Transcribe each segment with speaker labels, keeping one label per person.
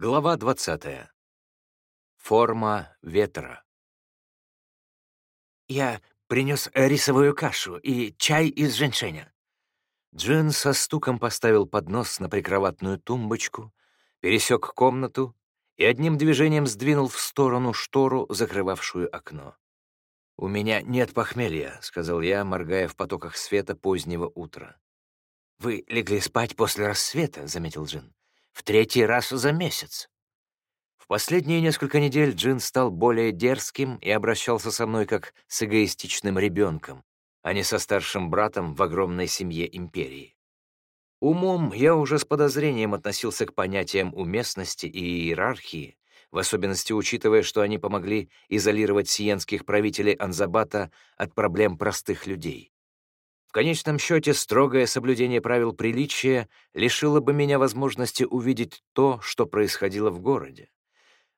Speaker 1: Глава 20. Форма ветра.
Speaker 2: «Я принес рисовую кашу и чай из женьшеня».
Speaker 1: Джин со стуком поставил поднос на прикроватную тумбочку, пересек комнату и одним движением сдвинул в сторону штору, закрывавшую окно. «У меня нет похмелья», — сказал я, моргая в потоках света позднего утра.
Speaker 2: «Вы легли спать после рассвета», — заметил Джин. В третий раз за месяц.
Speaker 1: В последние несколько недель Джин стал более дерзким и обращался со мной как с эгоистичным ребенком, а не со старшим братом в огромной семье империи. Умом я уже с подозрением относился к понятиям уместности и иерархии, в особенности учитывая, что они помогли изолировать сиенских правителей Анзабата от проблем простых людей. В конечном счете, строгое соблюдение правил приличия лишило бы меня возможности увидеть то, что происходило в городе.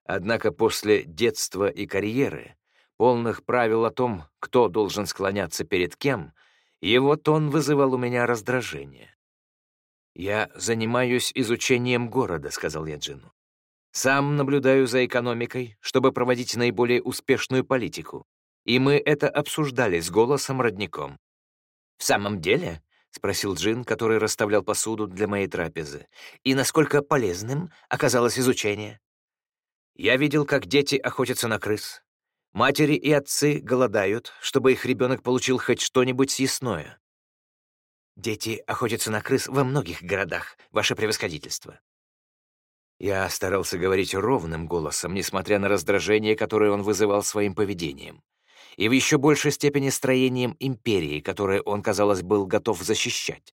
Speaker 1: Однако после детства и карьеры, полных правил о том, кто должен склоняться перед кем, его тон вызывал у меня раздражение. «Я занимаюсь изучением города», — сказал я Джину. «Сам наблюдаю за экономикой, чтобы проводить наиболее успешную политику. И мы это обсуждали с голосом родником.
Speaker 2: «В самом деле?» — спросил Джин, который расставлял посуду для моей трапезы. «И насколько полезным оказалось изучение?»
Speaker 1: «Я видел, как дети охотятся на крыс. Матери и отцы голодают, чтобы их ребенок получил хоть что-нибудь съестное».
Speaker 2: «Дети охотятся на крыс во многих городах, ваше превосходительство».
Speaker 1: Я старался говорить ровным голосом, несмотря на раздражение, которое он вызывал своим поведением и в еще большей степени строением империи, которое он, казалось, был готов защищать.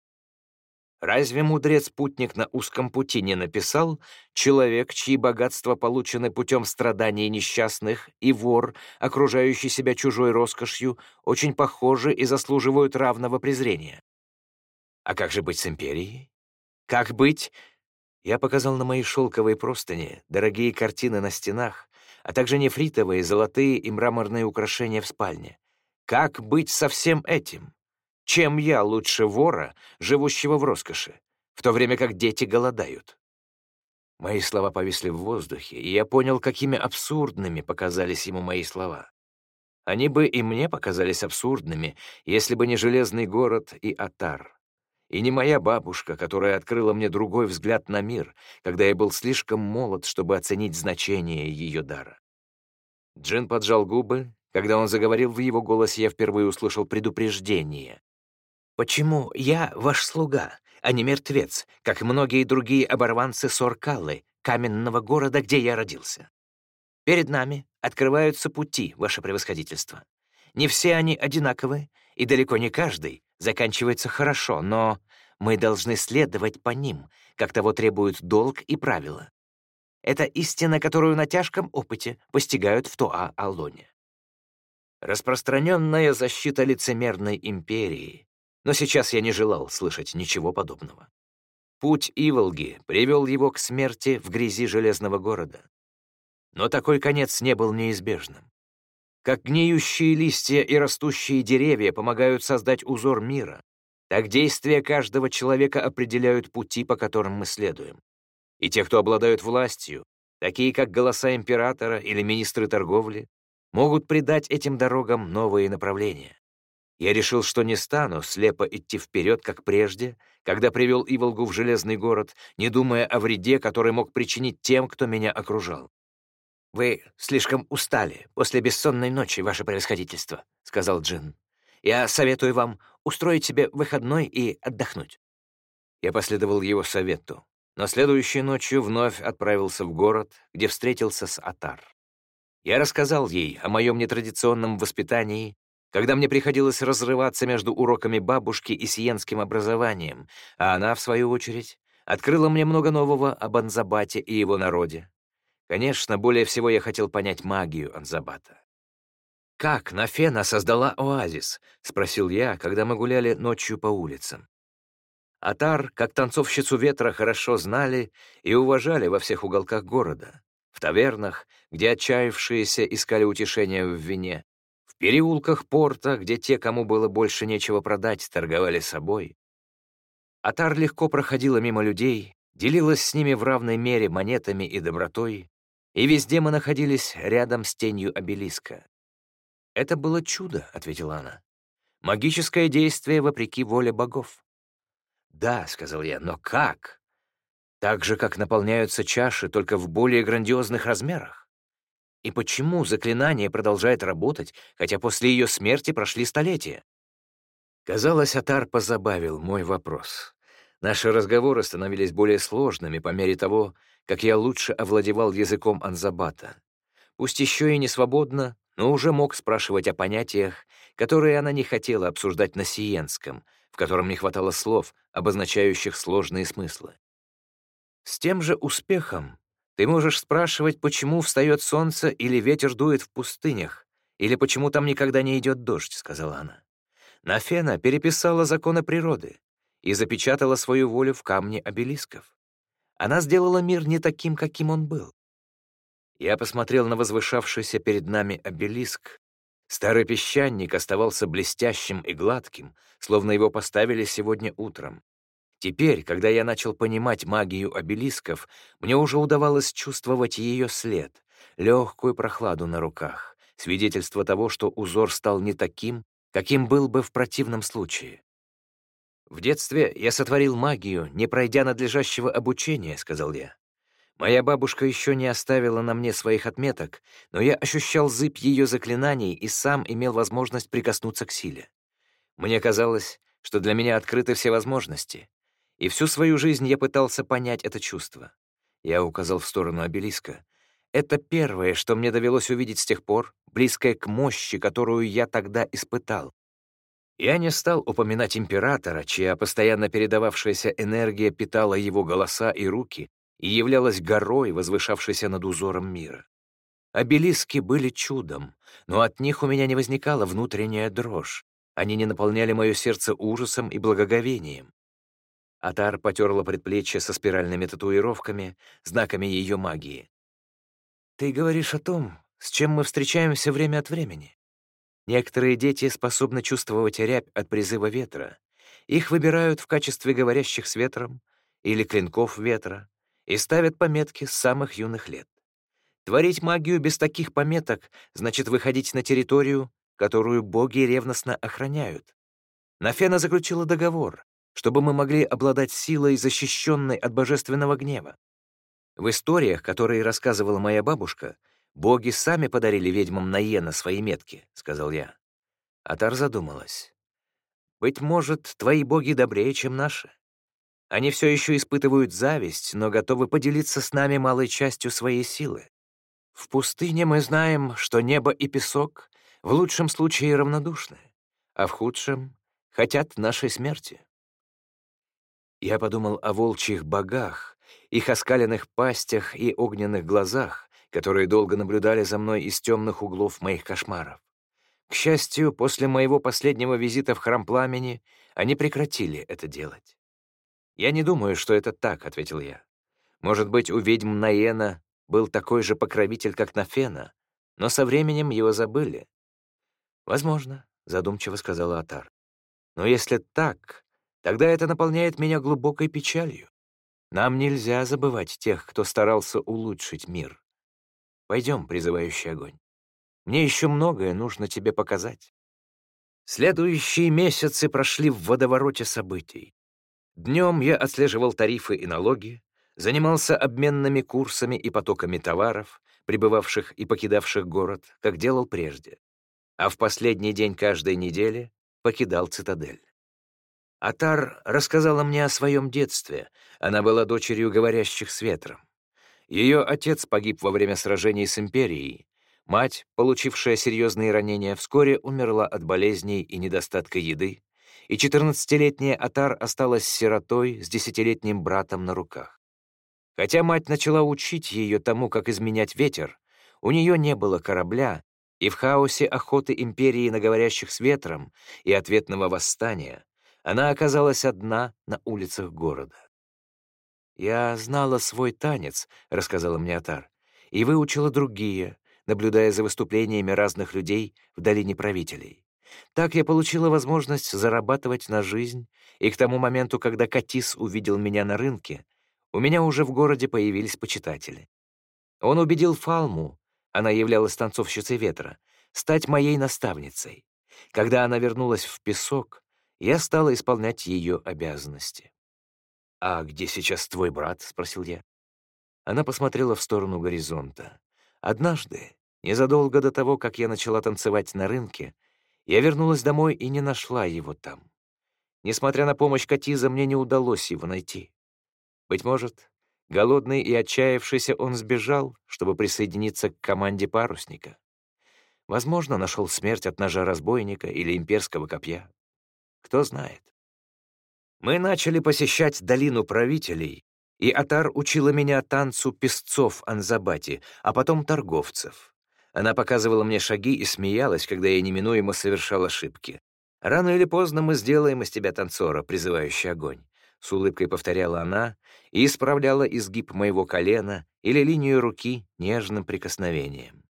Speaker 1: Разве мудрец-путник на узком пути не написал «Человек, чьи богатства получены путем страданий несчастных, и вор, окружающий себя чужой роскошью, очень похожи и заслуживают равного презрения»? А как же быть с империей? Как быть? Я показал на мои шелковые простыни, дорогие картины на стенах, а также нефритовые, золотые и мраморные украшения в спальне. Как быть со всем этим? Чем я лучше вора, живущего в роскоши, в то время как дети голодают? Мои слова повисли в воздухе, и я понял, какими абсурдными показались ему мои слова. Они бы и мне показались абсурдными, если бы не железный город и Атар. И не моя бабушка, которая открыла мне другой взгляд на мир, когда я был слишком молод, чтобы оценить значение ее дара. Джин поджал губы. Когда он заговорил, в его голосе я впервые услышал предупреждение.
Speaker 2: «Почему я ваш слуга, а не мертвец, как многие другие оборванцы Соркалы, каменного города, где я родился? Перед нами открываются пути, ваше превосходительство. Не все они одинаковы, и далеко не каждый заканчивается хорошо, но мы должны следовать по ним, как того требуют долг и правила. Это истина, которую на тяжком опыте постигают в Туа-Аллоне.
Speaker 1: Распространенная защита лицемерной империи. Но сейчас я не желал слышать ничего подобного. Путь Иволги привел его к смерти в грязи Железного города. Но такой конец не был неизбежным. Как гниющие листья и растущие деревья помогают создать узор мира, так действия каждого человека определяют пути, по которым мы следуем. И те, кто обладают властью, такие как голоса императора или министры торговли, могут придать этим дорогам новые направления. Я решил, что не стану слепо идти вперед, как прежде, когда привел Иволгу в Железный город, не думая о вреде, который мог причинить тем, кто меня окружал.
Speaker 2: «Вы слишком устали после бессонной ночи, ваше превосходительство», — сказал Джин. «Я советую вам устроить себе выходной и отдохнуть».
Speaker 1: Я последовал его совету, но следующей ночью вновь отправился в город, где встретился с Атар. Я рассказал ей о моем нетрадиционном воспитании, когда мне приходилось разрываться между уроками бабушки и сиенским образованием, а она, в свою очередь, открыла мне много нового об Анзабате и его народе, Конечно, более всего я хотел понять магию Анзабата. «Как Нафена создала оазис?» — спросил я, когда мы гуляли ночью по улицам. Атар, как танцовщицу ветра, хорошо знали и уважали во всех уголках города. В тавернах, где отчаявшиеся искали утешения в вине, в переулках порта, где те, кому было больше нечего продать, торговали собой. Атар легко проходила мимо людей, делилась с ними в равной мере монетами и добротой, и везде мы находились рядом с тенью обелиска. «Это было чудо», — ответила она. «Магическое действие вопреки воле богов». «Да», — сказал я, — «но как?» «Так же, как наполняются чаши, только в более грандиозных размерах». И почему заклинание продолжает работать, хотя после ее смерти прошли столетия? Казалось, Атар позабавил мой вопрос. Наши разговоры становились более сложными по мере того, как я лучше овладевал языком Анзабата. Пусть еще и не свободно, но уже мог спрашивать о понятиях, которые она не хотела обсуждать на сиенском, в котором не хватало слов, обозначающих сложные смыслы. С тем же успехом ты можешь спрашивать, почему встает солнце или ветер дует в пустынях, или почему там никогда не идет дождь, — сказала она. Нафена переписала законы природы и запечатала свою волю в камне обелисков. Она сделала мир не таким, каким он был. Я посмотрел на возвышавшийся перед нами обелиск. Старый песчаник оставался блестящим и гладким, словно его поставили сегодня утром. Теперь, когда я начал понимать магию обелисков, мне уже удавалось чувствовать ее след, легкую прохладу на руках, свидетельство того, что узор стал не таким, каким был бы в противном случае. «В детстве я сотворил магию, не пройдя надлежащего обучения», — сказал я. Моя бабушка еще не оставила на мне своих отметок, но я ощущал зыбь ее заклинаний и сам имел возможность прикоснуться к силе. Мне казалось, что для меня открыты все возможности, и всю свою жизнь я пытался понять это чувство. Я указал в сторону обелиска. Это первое, что мне довелось увидеть с тех пор, близкое к мощи, которую я тогда испытал. Я не стал упоминать императора, чья постоянно передававшаяся энергия питала его голоса и руки и являлась горой, возвышавшейся над узором мира. Обелиски были чудом, но от них у меня не возникала внутренняя дрожь. Они не наполняли мое сердце ужасом и благоговением. Атар потерла предплечье со спиральными татуировками, знаками ее магии. «Ты говоришь о том, с чем мы встречаемся время от времени. Некоторые дети способны чувствовать рябь от призыва ветра. Их выбирают в качестве говорящих с ветром или клинков ветра и ставят пометки с самых юных лет. Творить магию без таких пометок значит выходить на территорию, которую боги ревностно охраняют. Нафена заключила договор, чтобы мы могли обладать силой, защищенной от божественного гнева. В историях, которые рассказывала моя бабушка, «Боги сами подарили ведьмам Наена свои метки», — сказал я. Атар задумалась. «Быть может, твои боги добрее, чем наши. Они все еще испытывают зависть, но готовы поделиться с нами малой частью своей силы. В пустыне мы знаем, что небо и песок в лучшем случае равнодушны, а в худшем — хотят нашей смерти». Я подумал о волчьих богах, их оскаленных пастях и огненных глазах, которые долго наблюдали за мной из темных углов моих кошмаров. К счастью, после моего последнего визита в храм пламени они прекратили это делать. «Я не думаю, что это так», — ответил я. «Может быть, у ведьм Наена был такой же покровитель, как Нафена, но со временем его забыли». «Возможно», — задумчиво сказала Атар. «Но если так, тогда это наполняет меня глубокой печалью. Нам нельзя забывать тех, кто старался улучшить мир. Пойдем, призывающий огонь. Мне еще многое нужно тебе показать. Следующие месяцы прошли в водовороте событий. Днем я отслеживал тарифы и налоги, занимался обменными курсами и потоками товаров, прибывавших и покидавших город, как делал прежде. А в последний день каждой недели покидал цитадель. Атар рассказала мне о своем детстве. Она была дочерью говорящих с ветром. Ее отец погиб во время сражений с Империей. Мать, получившая серьезные ранения, вскоре умерла от болезней и недостатка еды, и 14-летняя Атар осталась сиротой с десятилетним братом на руках. Хотя мать начала учить ее тому, как изменять ветер, у нее не было корабля, и в хаосе охоты Империи на говорящих с ветром и ответного восстания она оказалась одна на улицах города. «Я знала свой танец», — рассказала мне Атар, «и выучила другие, наблюдая за выступлениями разных людей в долине правителей. Так я получила возможность зарабатывать на жизнь, и к тому моменту, когда Катис увидел меня на рынке,
Speaker 2: у меня уже в городе появились почитатели. Он убедил Фалму, она являлась танцовщицей ветра, стать моей наставницей. Когда она вернулась в песок, я стала исполнять ее обязанности. «А где сейчас твой брат?» — спросил я. Она посмотрела в сторону горизонта. Однажды, незадолго до того, как я начала танцевать на рынке, я вернулась домой и не нашла его там. Несмотря на помощь Катиза, мне не удалось его найти. Быть может, голодный и отчаявшийся он сбежал, чтобы присоединиться к команде парусника. Возможно, нашел смерть от ножа разбойника или имперского копья. Кто знает. Мы начали посещать долину правителей, и Атар учила меня танцу песцов Анзабати, а потом торговцев. Она показывала мне шаги и смеялась, когда я неминуемо совершал ошибки. «Рано или поздно мы сделаем из тебя танцора, призывающий огонь», — с улыбкой повторяла она и исправляла изгиб моего колена или линию руки нежным прикосновением.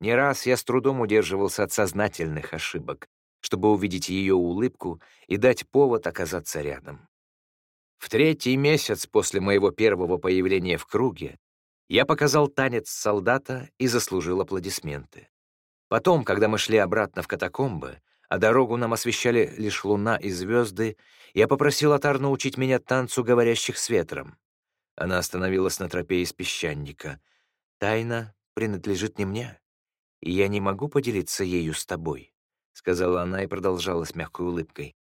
Speaker 2: Не раз я с трудом удерживался от сознательных ошибок, чтобы увидеть ее улыбку и дать повод оказаться рядом. В третий месяц после моего первого появления в круге я показал танец солдата и заслужил аплодисменты. Потом, когда мы шли обратно в катакомбы, а дорогу нам освещали лишь луна и звезды, я попросил Атар научить меня танцу говорящих с ветром. Она остановилась на тропе из песчаника. «Тайна принадлежит не мне, и я не могу поделиться ею с тобой», — сказала она и продолжала с мягкой улыбкой.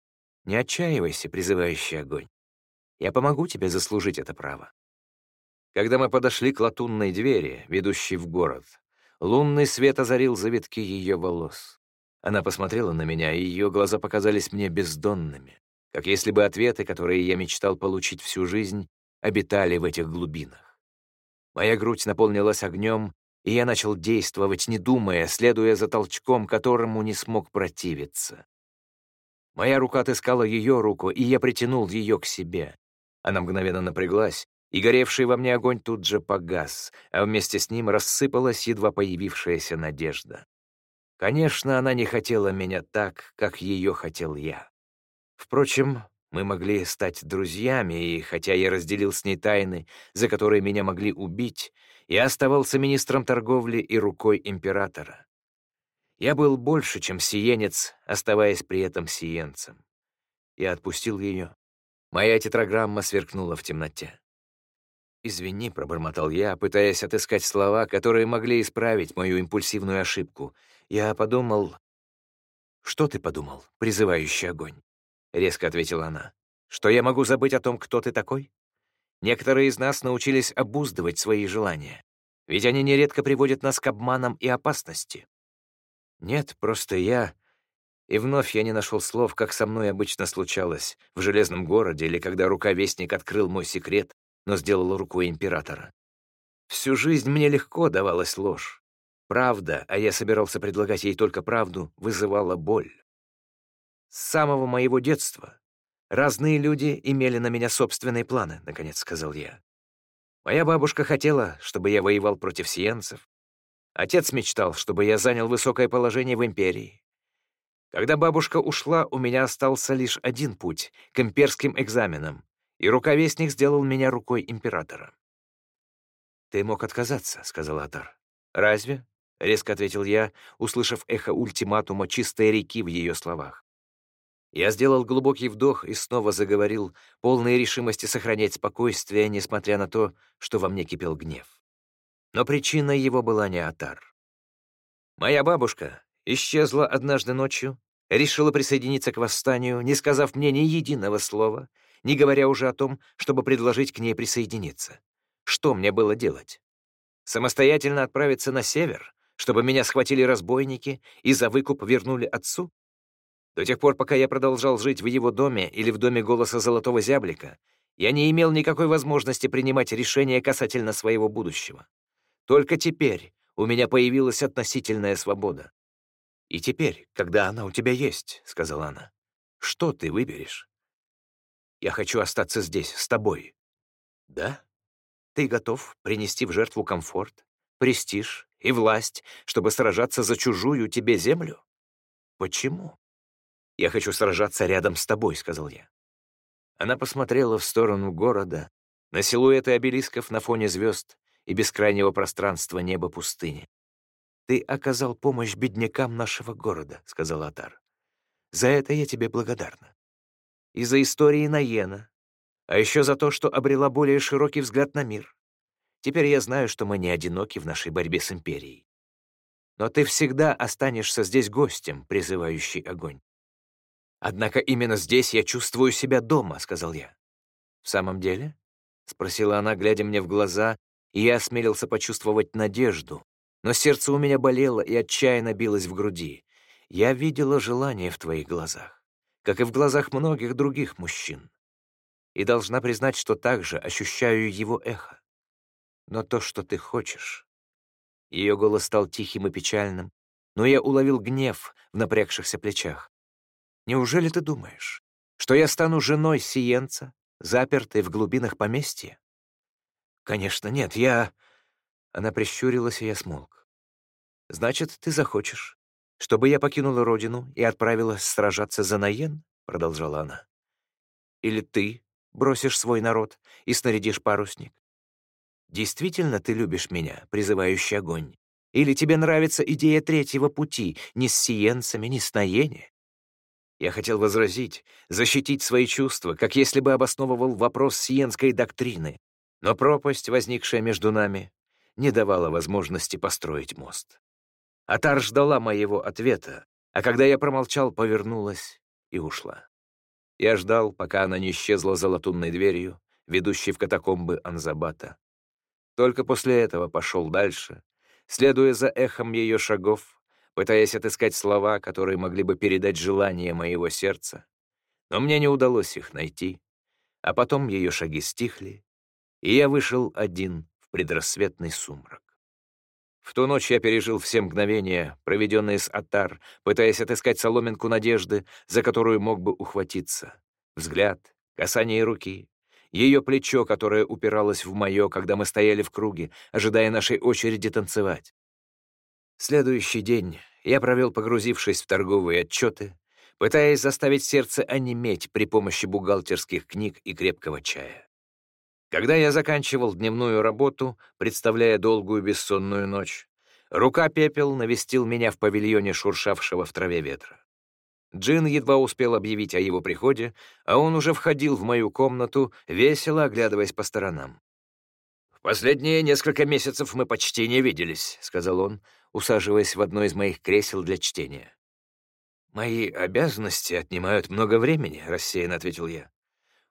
Speaker 2: «Не отчаивайся, призывающий огонь. Я помогу тебе заслужить это право». Когда мы подошли к латунной двери, ведущей в город, лунный свет озарил завитки ее волос. Она посмотрела на меня, и ее глаза показались мне бездонными, как если бы ответы, которые я мечтал получить всю жизнь, обитали в этих глубинах. Моя грудь наполнилась огнем, и я начал действовать, не думая, следуя за толчком, которому не смог противиться. Моя рука отыскала ее руку, и я притянул ее к себе. Она мгновенно напряглась, и горевший во мне огонь тут же погас, а вместе с ним рассыпалась едва появившаяся надежда. Конечно, она не хотела меня так, как ее хотел я. Впрочем, мы могли стать друзьями, и хотя я разделил с ней тайны, за которые меня могли убить, я оставался министром торговли и рукой императора. Я был больше, чем сиенец, оставаясь при этом сиенцем. Я отпустил ее, Моя тетраграмма сверкнула в темноте. «Извини», — пробормотал я, пытаясь отыскать слова, которые могли исправить мою импульсивную ошибку. Я подумал... «Что ты подумал, призывающий огонь?» — резко ответила она. «Что я могу забыть о том, кто ты такой? Некоторые из нас научились обуздывать свои желания, ведь они нередко приводят нас к обманам и опасности. Нет, просто я и вновь я не нашел слов, как со мной обычно случалось, в Железном городе или когда рукавестник открыл мой секрет, но сделал рукой императора. Всю жизнь мне легко давалась ложь. Правда, а я собирался предлагать ей только правду, вызывала боль. С самого моего детства разные люди имели на меня собственные планы, наконец сказал я. Моя бабушка хотела, чтобы я воевал против сиенцев. Отец мечтал, чтобы я занял высокое положение в империи. Когда бабушка ушла, у меня остался лишь один путь — к имперским экзаменам, и рукавестник сделал меня рукой императора. «Ты мог отказаться», — сказал Атар. «Разве?» — резко ответил я, услышав эхо ультиматума чистой реки в ее словах. Я сделал глубокий вдох и снова заговорил, полной решимости сохранять спокойствие, несмотря на то, что во мне кипел гнев. Но причиной его была не Атар. Моя бабушка, исчезла однажды ночью, решила присоединиться к восстанию, не сказав мне ни единого слова, не говоря уже о том, чтобы предложить к ней присоединиться. Что мне было делать? Самостоятельно отправиться на север, чтобы меня схватили разбойники и за выкуп вернули отцу? До тех пор, пока я продолжал жить в его доме или в доме голоса Золотого Зяблика, я не имел никакой возможности принимать решения касательно своего будущего. Только теперь у меня появилась относительная свобода. «И теперь, когда она у тебя есть», — сказала она, — «что ты выберешь?» «Я хочу остаться здесь, с тобой». «Да? Ты готов принести в жертву комфорт, престиж и власть, чтобы сражаться за чужую тебе землю?» «Почему?» «Я хочу сражаться рядом с тобой», — сказал я. Она посмотрела в сторону города, на силуэты обелисков на фоне звезд и бескрайнего пространства неба пустыни. «Ты оказал помощь беднякам нашего города», — сказал Атар. «За это я тебе благодарна. И за истории Наена, а еще за то, что обрела более широкий взгляд на мир. Теперь я знаю, что мы не одиноки в нашей борьбе с Империей. Но ты всегда останешься здесь гостем, призывающий огонь. Однако именно здесь я чувствую себя дома, — сказал я. В самом деле? — спросила она, глядя мне в глаза, и я осмелился почувствовать надежду. Но сердце у меня болело и отчаянно билось в груди. Я видела желание в твоих глазах, как и в глазах многих других мужчин. И должна признать, что также ощущаю его эхо. Но то, что ты хочешь... Ее голос стал тихим и печальным, но я уловил гнев в напрягшихся плечах. Неужели ты думаешь, что я стану женой сиенца, запертой в глубинах поместья? Конечно, нет, я... Она прищурилась, и я смолк. Значит, ты захочешь, чтобы я покинула родину и отправилась сражаться за Наен? Продолжала она. Или ты бросишь свой народ и снарядишь парусник? Действительно ты любишь меня, призывающий огонь? Или тебе нравится идея третьего пути, ни с сиенцами, ни с Наене? Я хотел возразить, защитить свои чувства, как если бы обосновывал вопрос сиенской доктрины, но пропасть, возникшая между нами, не давала возможности построить мост. Атар ждала моего ответа, а когда я промолчал, повернулась и ушла. Я ждал, пока она не исчезла за латунной дверью, ведущей в катакомбы Анзабата. Только после этого пошел дальше, следуя за эхом ее шагов, пытаясь отыскать слова, которые могли бы передать желание моего сердца. Но мне не удалось их найти. А потом ее шаги стихли, и я вышел один в предрассветный сумрак. В ту ночь я пережил все мгновения, проведенные с Атар, пытаясь отыскать соломинку надежды, за которую мог бы ухватиться. Взгляд, касание руки, ее плечо, которое упиралось в мое, когда мы стояли в круге, ожидая нашей очереди танцевать. Следующий день я провел, погрузившись в торговые отчеты, пытаясь заставить сердце онеметь при помощи бухгалтерских книг и крепкого чая. Когда я заканчивал дневную работу, представляя долгую бессонную ночь, рука пепел навестил меня в павильоне шуршавшего в траве ветра. Джин едва успел объявить о его приходе, а он уже входил в мою комнату, весело оглядываясь по сторонам. «В последние несколько месяцев мы почти не виделись», — сказал он, усаживаясь в одно из моих кресел для чтения. «Мои обязанности отнимают много времени», — рассеянно ответил я.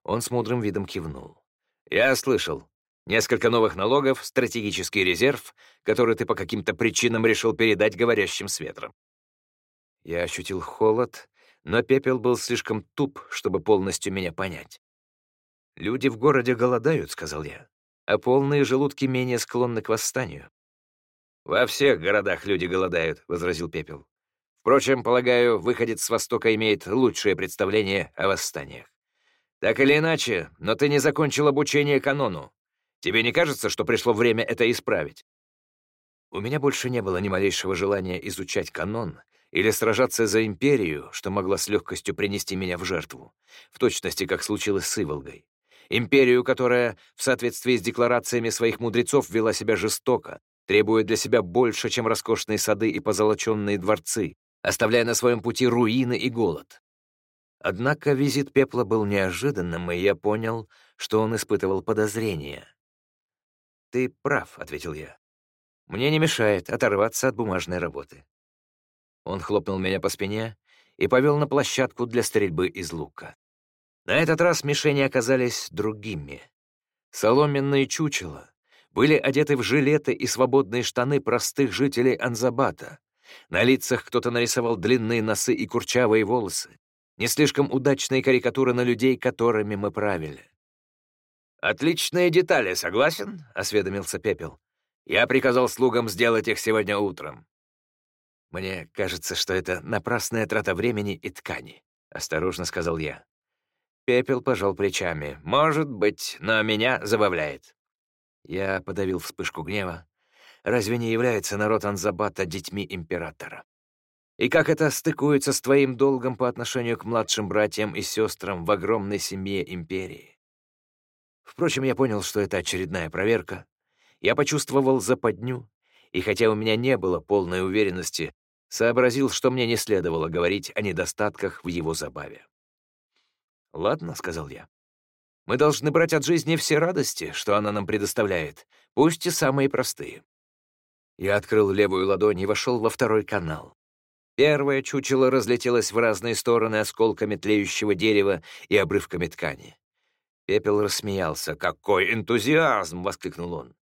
Speaker 2: Он с мудрым видом кивнул. «Я слышал. Несколько новых налогов, стратегический резерв, который ты по каким-то причинам решил передать говорящим с ветром». Я ощутил холод, но пепел был слишком туп, чтобы полностью меня понять. «Люди в городе голодают», — сказал я, «а полные желудки менее склонны к восстанию. «Во всех городах люди голодают», — возразил Пепел. «Впрочем, полагаю, выходец с Востока имеет лучшее представление о восстаниях. Так или иначе, но ты не закончил обучение канону. Тебе не кажется, что пришло время это исправить?» У меня больше не было ни малейшего желания изучать канон или сражаться за империю, что могла с легкостью принести меня в жертву, в точности, как случилось с Иволгой. Империю, которая, в соответствии с декларациями своих мудрецов, вела себя жестоко, требуя для себя больше, чем роскошные сады и позолоченные дворцы, оставляя на своем пути руины и голод. Однако визит Пепла был неожиданным, и я понял, что он испытывал подозрения. «Ты прав», — ответил я. «Мне не мешает оторваться от бумажной работы». Он хлопнул меня по спине и повел на площадку для стрельбы из лука. На этот раз мишени оказались другими. Соломенные чучела, были одеты в жилеты и свободные штаны простых жителей Анзабата. На лицах кто-то нарисовал длинные носы и курчавые волосы. Не слишком удачные карикатуры на людей, которыми мы правили. «Отличные детали, согласен?» — осведомился Пепел. «Я приказал слугам сделать их сегодня утром». «Мне кажется, что это напрасная трата времени и ткани», — осторожно сказал я. Пепел пожал плечами. «Может быть, но меня забавляет. Я подавил вспышку гнева. Разве не является народ Анзабата детьми императора? И как это стыкуется с твоим долгом по отношению к младшим братьям и сестрам в огромной семье империи?
Speaker 1: Впрочем, я понял, что это очередная проверка. Я почувствовал западню, и хотя у меня не было полной уверенности, сообразил, что мне не следовало говорить о недостатках в его забаве. «Ладно», — сказал я. «Мы должны брать от жизни все радости, что она нам предоставляет, пусть и самые простые». Я открыл левую ладонь и вошел во второй канал. Первое чучело разлетелось в разные стороны осколками тлеющего дерева и обрывками ткани. Пепел рассмеялся. «Какой энтузиазм!» — воскликнул он.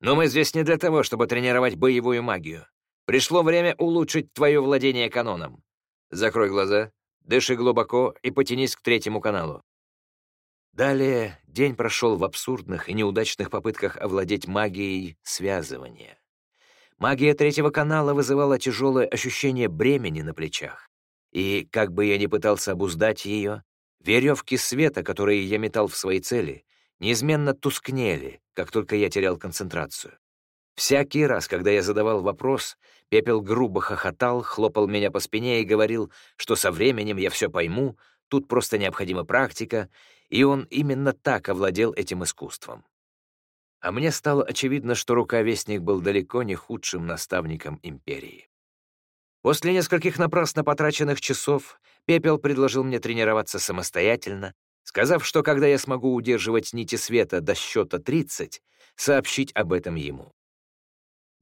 Speaker 1: «Но мы здесь не для того, чтобы тренировать боевую магию. Пришло время улучшить твое владение каноном. Закрой глаза, дыши глубоко и потянись к третьему каналу». Далее день прошел в абсурдных и неудачных попытках овладеть магией связывания. Магия третьего канала вызывала тяжелое ощущение бремени на плечах. И, как бы я ни пытался обуздать ее, Веревки света, которые я метал в свои цели, неизменно тускнели, как только я терял концентрацию. Всякий раз, когда я задавал вопрос, Пепел грубо хохотал, хлопал меня по спине и говорил, что со временем я все пойму, тут просто необходима практика, и он именно так овладел этим искусством. А мне стало очевидно, что рукавестник был далеко не худшим наставником империи. После нескольких напрасно потраченных часов Пепел предложил мне тренироваться самостоятельно, сказав, что когда я смогу удерживать нити света до счета 30, сообщить об этом ему.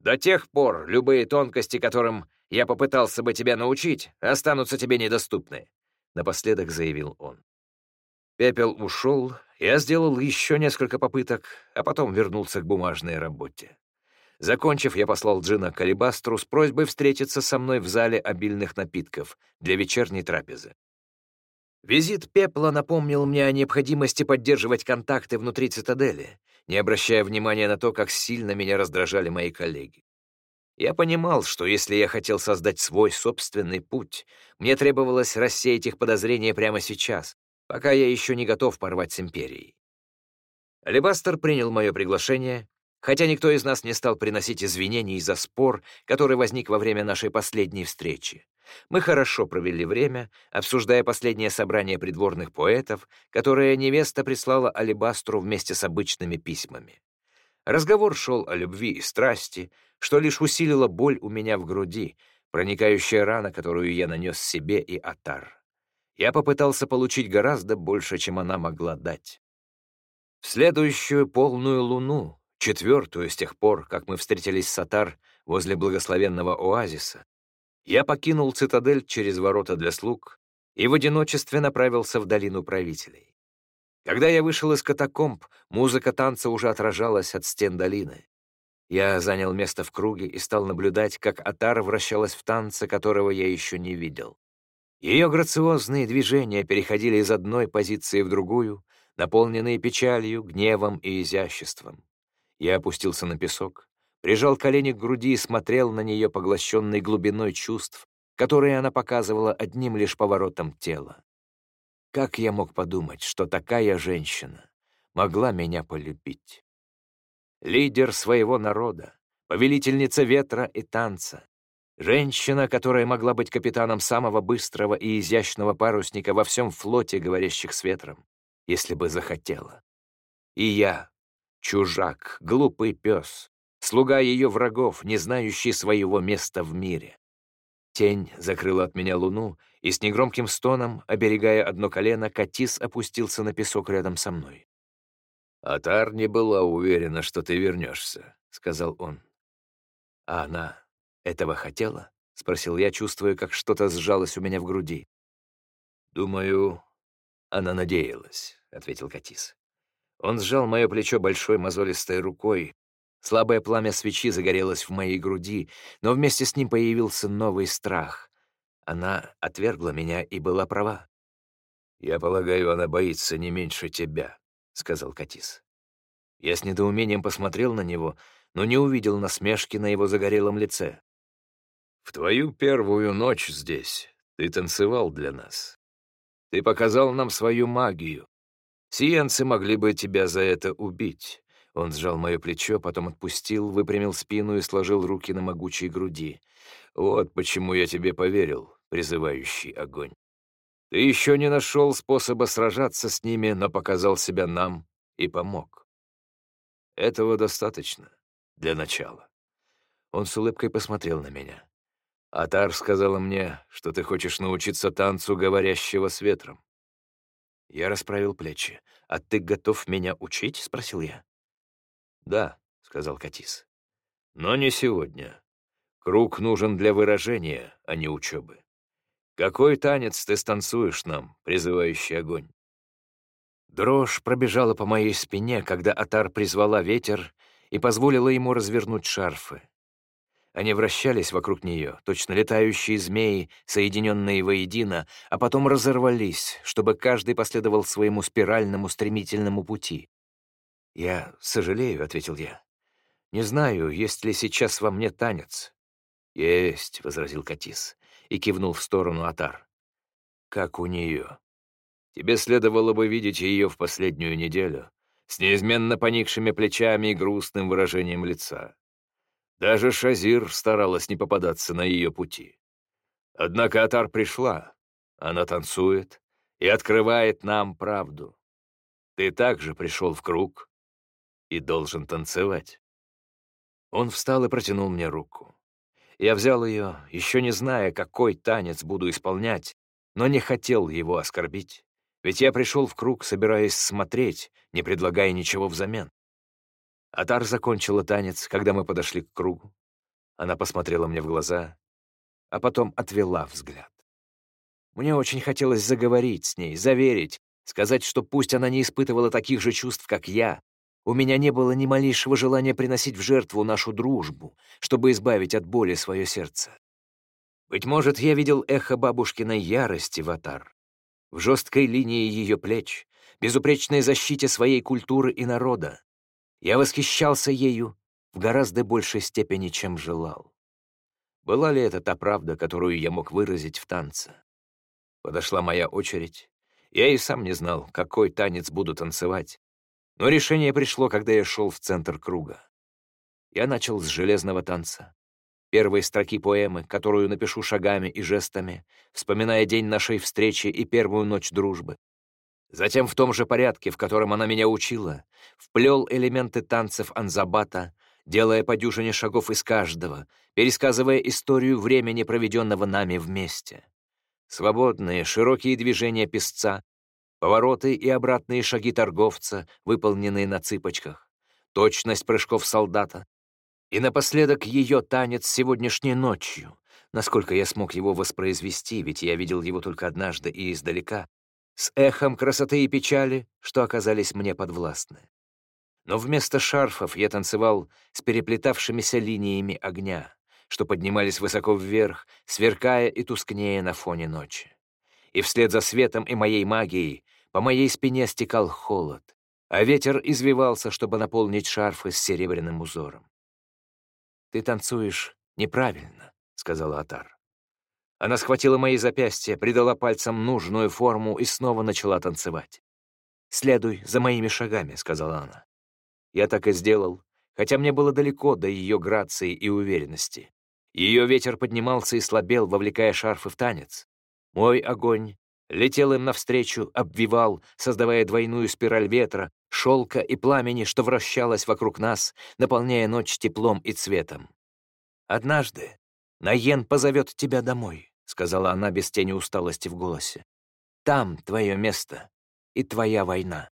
Speaker 1: «До тех пор любые тонкости, которым я попытался бы тебя научить, останутся тебе недоступны», — напоследок заявил он. Пепел ушел, я сделал еще несколько попыток, а потом вернулся к бумажной работе. Закончив, я послал Джина к Алибастру с просьбой встретиться со мной в зале обильных напитков для вечерней трапезы. Визит Пепла напомнил мне о необходимости поддерживать контакты внутри цитадели, не обращая внимания на то, как сильно меня раздражали мои коллеги. Я понимал, что если я хотел создать свой собственный путь, мне требовалось рассеять их подозрения прямо сейчас, пока я еще не готов порвать с Империей. Алибастер принял мое приглашение хотя никто из нас не стал приносить извинений за спор, который возник во время нашей последней встречи. Мы хорошо провели время, обсуждая последнее собрание придворных поэтов, которое невеста прислала Алибастру вместе с обычными письмами. Разговор шел о любви и страсти, что лишь усилило боль у меня в груди, проникающая рана, которую я нанес себе и Атар. Я попытался получить гораздо больше, чем она могла дать. В следующую полную луну четвертую с тех пор, как мы встретились с Сатар возле благословенного оазиса, я покинул цитадель через ворота для слуг и в одиночестве направился в долину правителей. Когда я вышел из катакомб, музыка танца уже отражалась от стен долины. Я занял место в круге и стал наблюдать, как Атар вращалась в танце, которого я еще не видел. Ее грациозные движения переходили из одной позиции в другую, наполненные печалью, гневом и изяществом. Я опустился на песок, прижал колени к груди и смотрел на нее, поглощенной глубиной чувств, которые она показывала одним лишь поворотом тела. Как я мог подумать, что такая женщина могла меня полюбить? Лидер своего народа, повелительница ветра и танца, женщина, которая могла быть капитаном самого быстрого и изящного парусника во всем флоте, говорящих с ветром, если бы захотела. И я, Чужак, глупый пес, слуга ее врагов, не знающий своего места в мире. Тень закрыла от меня луну, и с негромким стоном, оберегая одно колено, Катис опустился на песок рядом со мной. «Атар не была уверена, что ты вернешься», — сказал он. «А она этого хотела?» — спросил я, чувствуя, как что-то сжалось у меня в груди. «Думаю, она надеялась», — ответил Катис. Он сжал мое плечо большой мозолистой рукой. Слабое пламя свечи загорелось в моей груди, но вместе с ним появился новый страх. Она отвергла меня и была права. «Я полагаю, она боится не меньше тебя», — сказал Катис. Я с недоумением посмотрел на него, но не увидел насмешки на его загорелом лице. «В твою первую ночь здесь ты танцевал для нас. Ты показал нам свою магию, Сиенцы могли бы тебя за это убить». Он сжал мое плечо, потом отпустил, выпрямил спину и сложил руки на могучей груди. «Вот почему я тебе поверил, призывающий огонь. Ты еще не нашел способа сражаться с ними, но показал себя нам и помог. Этого достаточно для начала. Он с улыбкой посмотрел на меня. Атар сказала мне, что ты хочешь научиться танцу говорящего с ветром. Я расправил плечи. «А ты готов меня учить?» — спросил я. «Да», — сказал Катис. «Но не сегодня. Круг нужен для выражения, а не учебы. Какой танец ты станцуешь нам, призывающий огонь?» Дрожь пробежала по моей спине, когда Атар призвала ветер и позволила ему развернуть шарфы. Они вращались вокруг нее, точно летающие змеи, соединенные воедино, а потом разорвались, чтобы каждый последовал своему спиральному стремительному пути. «Я сожалею», — ответил я. «Не знаю, есть ли сейчас во мне танец». «Есть», — возразил Катис и кивнул в сторону Атар. «Как у нее. Тебе следовало бы видеть ее в последнюю неделю, с неизменно поникшими плечами и грустным выражением лица. Даже Шазир старалась не попадаться на ее пути. Однако Атар пришла, она танцует и открывает нам правду. Ты также пришел в круг и должен танцевать. Он встал и протянул мне руку. Я взял ее, еще не зная, какой танец буду исполнять, но не хотел его оскорбить, ведь я пришел в круг, собираясь смотреть, не предлагая ничего взамен. Атар закончила танец, когда мы подошли к кругу. Она посмотрела мне в глаза, а потом отвела взгляд. Мне очень хотелось заговорить с ней, заверить, сказать, что пусть она не испытывала таких же чувств, как я, у меня не было ни малейшего желания приносить в жертву нашу дружбу, чтобы избавить от боли свое сердце. Быть может, я видел эхо бабушкиной ярости в Атар, в жесткой линии ее плеч, безупречной защите своей культуры и народа, я восхищался ею в гораздо большей степени, чем желал. Была ли это та правда, которую я мог выразить в танце? Подошла моя очередь. Я и сам не знал, какой танец буду танцевать. Но решение пришло, когда я шел в центр круга. Я начал с железного танца. Первые строки поэмы, которую напишу шагами и жестами, вспоминая день нашей встречи и первую ночь дружбы. Затем в том же порядке, в котором она меня учила, вплел элементы танцев Анзабата, делая по дюжине шагов из каждого, пересказывая историю времени, проведенного нами вместе. Свободные, широкие движения песца, повороты и обратные шаги торговца, выполненные на цыпочках, точность прыжков солдата. И напоследок ее танец сегодняшней ночью, насколько я смог его воспроизвести, ведь я видел его только однажды и издалека, с эхом красоты и печали, что оказались мне подвластны. Но вместо шарфов я танцевал с переплетавшимися линиями огня, что поднимались высоко вверх, сверкая и тускнея на фоне ночи. И вслед за светом и моей магией по моей спине стекал холод, а ветер извивался, чтобы наполнить шарфы с серебряным узором. «Ты танцуешь неправильно», — сказала Атар. Она схватила мои запястья, придала пальцам нужную форму и снова начала танцевать. «Следуй за моими шагами», — сказала она. Я так и сделал, хотя мне было далеко до ее грации и уверенности. Ее ветер поднимался и слабел, вовлекая шарфы в танец. Мой огонь летел им навстречу, обвивал, создавая двойную спираль ветра, шелка и пламени, что вращалось вокруг нас, наполняя ночь теплом и цветом. Однажды Наен позовет тебя домой. — сказала она без тени усталости в голосе. «Там твое место и твоя война».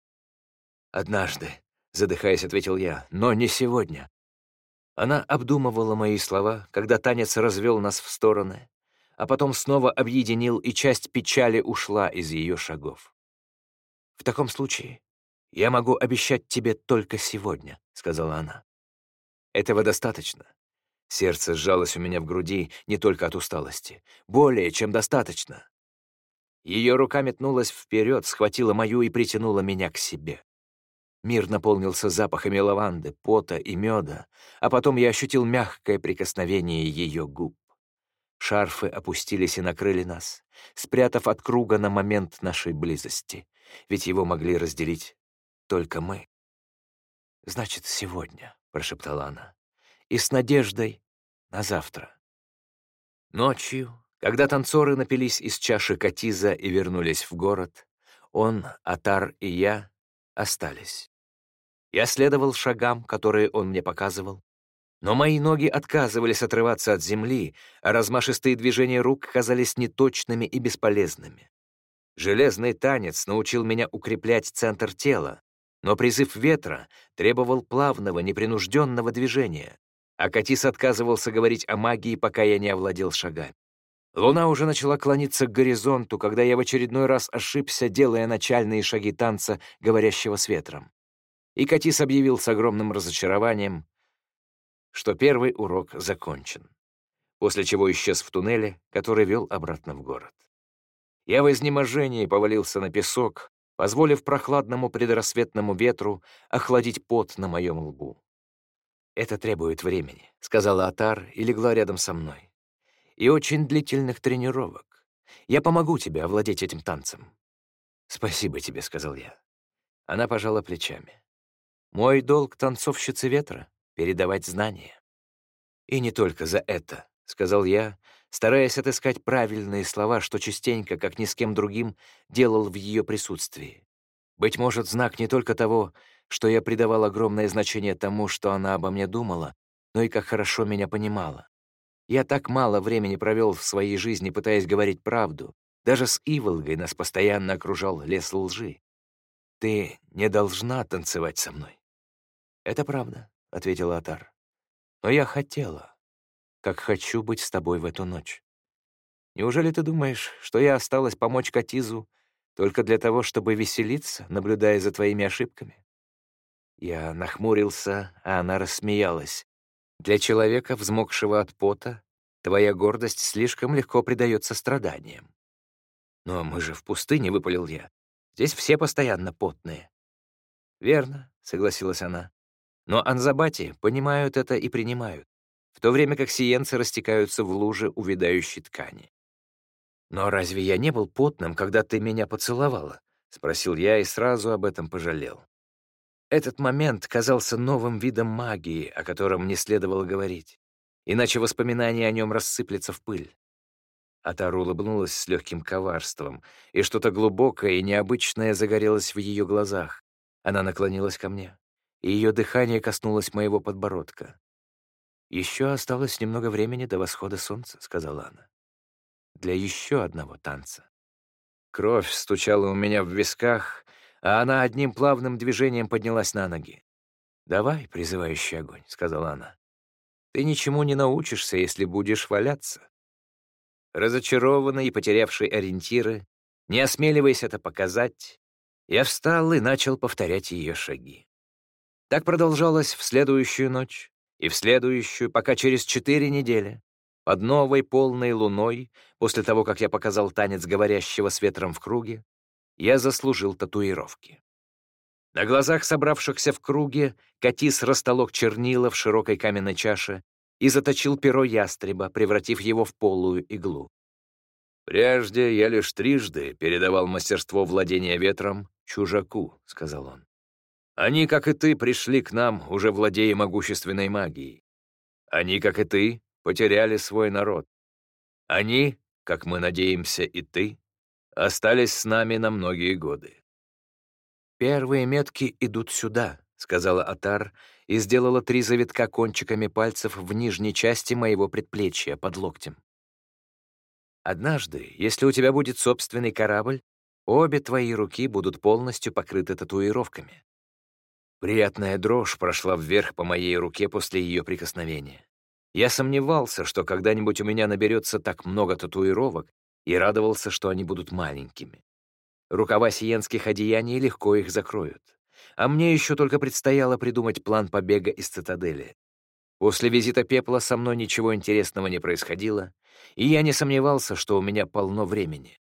Speaker 1: «Однажды», — задыхаясь, ответил я, — «но не сегодня». Она обдумывала мои слова, когда танец развел нас в стороны, а потом снова объединил, и часть печали ушла из ее шагов. «В таком случае я могу обещать тебе только сегодня», — сказала она. «Этого достаточно. Сердце сжалось у меня в груди не только от усталости. Более чем достаточно. Ее рука метнулась вперед, схватила мою и притянула меня к себе. Мир наполнился запахами лаванды, пота и меда, а потом я ощутил мягкое прикосновение ее губ. Шарфы опустились и накрыли нас, спрятав от круга на момент нашей близости, ведь его могли разделить только мы. «Значит, сегодня», — прошептала она, — «и с надеждой на завтра. Ночью, когда танцоры напились из чаши Катиза и вернулись в город, он, Атар и я остались.
Speaker 2: Я следовал шагам, которые он мне показывал, но мои ноги отказывались отрываться от земли, а размашистые движения рук казались неточными и бесполезными. Железный танец научил меня укреплять центр тела, но призыв ветра требовал плавного, непринужденного движения, а Катис отказывался говорить о магии, пока я не овладел шагами. Луна уже начала клониться к горизонту, когда я в очередной раз ошибся, делая начальные шаги танца, говорящего с ветром. И Катис объявил с огромным разочарованием, что первый урок закончен, после чего исчез в туннеле, который вел обратно в город. Я в изнеможении повалился на песок, позволив прохладному предрассветному ветру охладить пот на моем лбу. «Это требует времени», — сказала Атар и легла рядом со мной. «И очень длительных тренировок. Я помогу тебе овладеть этим танцем». «Спасибо тебе», — сказал я. Она пожала плечами. «Мой долг танцовщицы ветра — передавать знания». «И не только за это», — сказал я, стараясь отыскать правильные слова, что частенько, как ни с кем другим, делал в ее присутствии. Быть может, знак не только того, что я придавал огромное значение тому, что она обо мне думала, но и как хорошо меня понимала. Я так мало времени провел в своей жизни, пытаясь говорить правду. Даже с Иволгой нас постоянно окружал лес лжи. Ты не должна танцевать со мной. «Это правда», — ответила Атар. «Но я хотела, как хочу быть с тобой в эту ночь. Неужели ты думаешь, что я осталась помочь Катизу только для того, чтобы веселиться, наблюдая за твоими ошибками?» Я нахмурился, а она рассмеялась. «Для человека, взмокшего от пота, твоя гордость слишком легко придается страданиям». «Но мы же в пустыне», — выпалил я. «Здесь все постоянно потные». «Верно», — согласилась она. Но анзабати понимают это и принимают, в то время как сиенцы растекаются в луже увядающей ткани. «Но разве я не был потным, когда ты меня поцеловала?» — спросил я и сразу об этом пожалел. Этот момент казался новым видом магии, о котором не следовало говорить, иначе воспоминания о нем рассыплются в пыль. Атару улыбнулась с легким коварством, и что-то глубокое и необычное загорелось в ее глазах. Она наклонилась ко мне и ее дыхание коснулось моего подбородка. «Еще осталось немного времени до восхода солнца», — сказала она. «Для еще одного танца». Кровь стучала у меня в висках, а она одним плавным движением поднялась на ноги. «Давай, призывающий огонь», — сказала она. «Ты ничему не научишься, если будешь валяться». Разочарованный и потерявший ориентиры, не осмеливаясь это показать, я встал и начал повторять ее шаги. Так продолжалось в следующую ночь и в следующую, пока через четыре недели, под новой полной луной, после того, как я показал танец говорящего с ветром в круге, я заслужил татуировки. На глазах собравшихся в круге Катис растолок чернила в широкой каменной чаше и заточил перо ястреба, превратив его в полую иглу. «Прежде я лишь трижды передавал мастерство владения ветром чужаку», — сказал он. Они, как и ты, пришли к нам, уже владея могущественной магией. Они, как и ты, потеряли свой народ. Они, как мы надеемся и ты, остались с нами на многие годы. «Первые метки идут сюда», — сказала Атар и сделала три завитка кончиками пальцев в нижней части моего предплечья под локтем. «Однажды, если у тебя будет собственный корабль, обе твои руки будут полностью покрыты татуировками. Приятная дрожь прошла вверх по моей руке после ее прикосновения. Я сомневался, что когда-нибудь у меня наберется так много татуировок, и радовался, что они будут маленькими. Рукава сиенских одеяний легко их закроют. А мне еще только предстояло придумать план побега из цитадели. После визита пепла со мной ничего интересного не происходило, и я не сомневался, что у меня полно времени.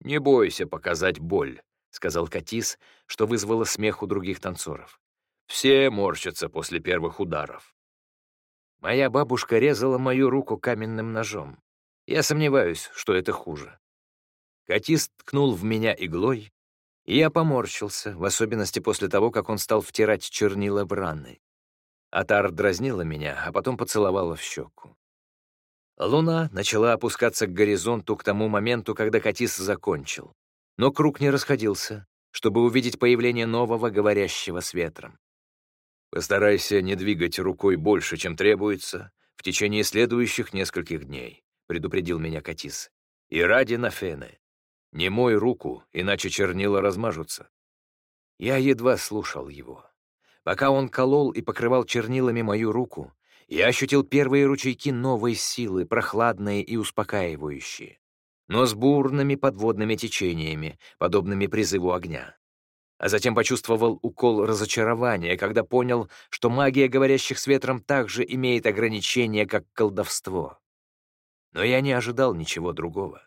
Speaker 2: «Не бойся показать боль», — сказал Катис, что вызвало смех у других танцоров. «Все морщатся после первых ударов». Моя бабушка резала мою руку каменным ножом. Я сомневаюсь, что это хуже. Катис ткнул в меня иглой, и я поморщился, в особенности после того, как он стал втирать чернила в раны. Атар дразнила меня, а потом поцеловала в щеку. Луна начала опускаться к горизонту к тому моменту, когда Катис закончил. Но круг не расходился, чтобы увидеть появление нового, говорящего с ветром.
Speaker 1: Постарайся не двигать рукой больше, чем требуется, в течение следующих нескольких дней, предупредил меня Катис. И ради Нафены. Не мой руку, иначе чернила размажутся. Я едва слушал его. Пока он колол и покрывал чернилами мою руку, я ощутил первые ручейки новой силы, прохладные и успокаивающие, но с бурными подводными течениями, подобными призыву огня а затем почувствовал укол разочарования, когда понял, что магия говорящих с ветром также имеет ограничения, как колдовство. Но я не ожидал ничего другого.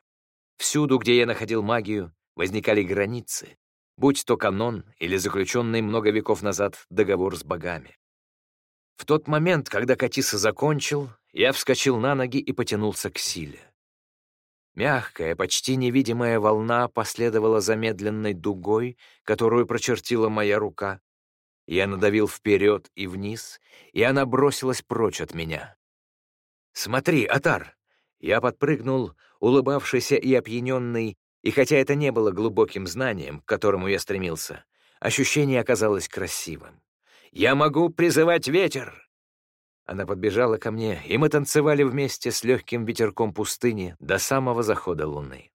Speaker 1: Всюду, где я находил магию, возникали границы, будь то канон или заключенный много веков назад договор с богами. В тот момент, когда Катиса закончил, я вскочил на ноги и потянулся к силе. Мягкая, почти невидимая волна последовала замедленной дугой, которую прочертила моя рука. Я надавил вперед и вниз, и она бросилась прочь от меня. «Смотри, Атар!» Я подпрыгнул, улыбавшийся и опьяненный, и хотя это не было глубоким знанием, к которому я стремился, ощущение оказалось красивым. «Я могу призывать ветер!» Она подбежала ко мне, и мы танцевали вместе с легким ветерком пустыни до самого захода луны.